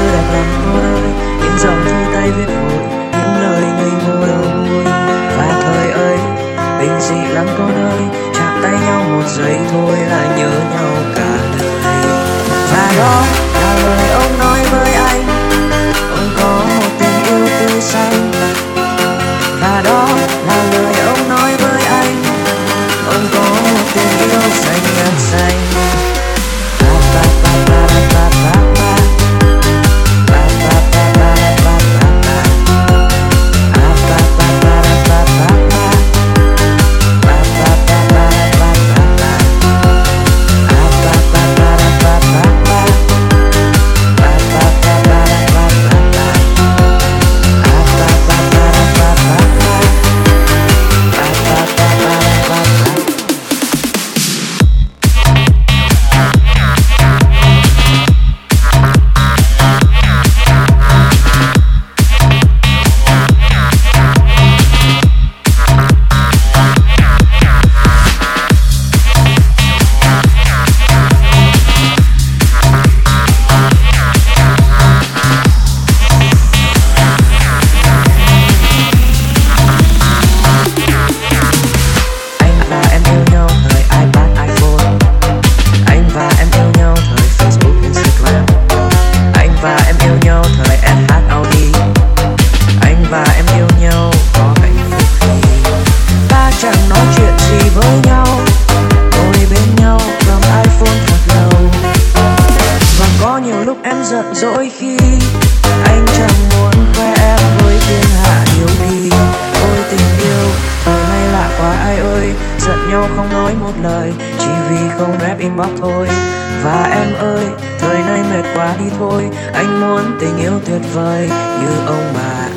Sura Brahma bắc thôi. Và em ơi, thời nay mệt quá đi thôi. Anh muốn tình yêu tuyệt vời như ông bà.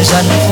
Cause I know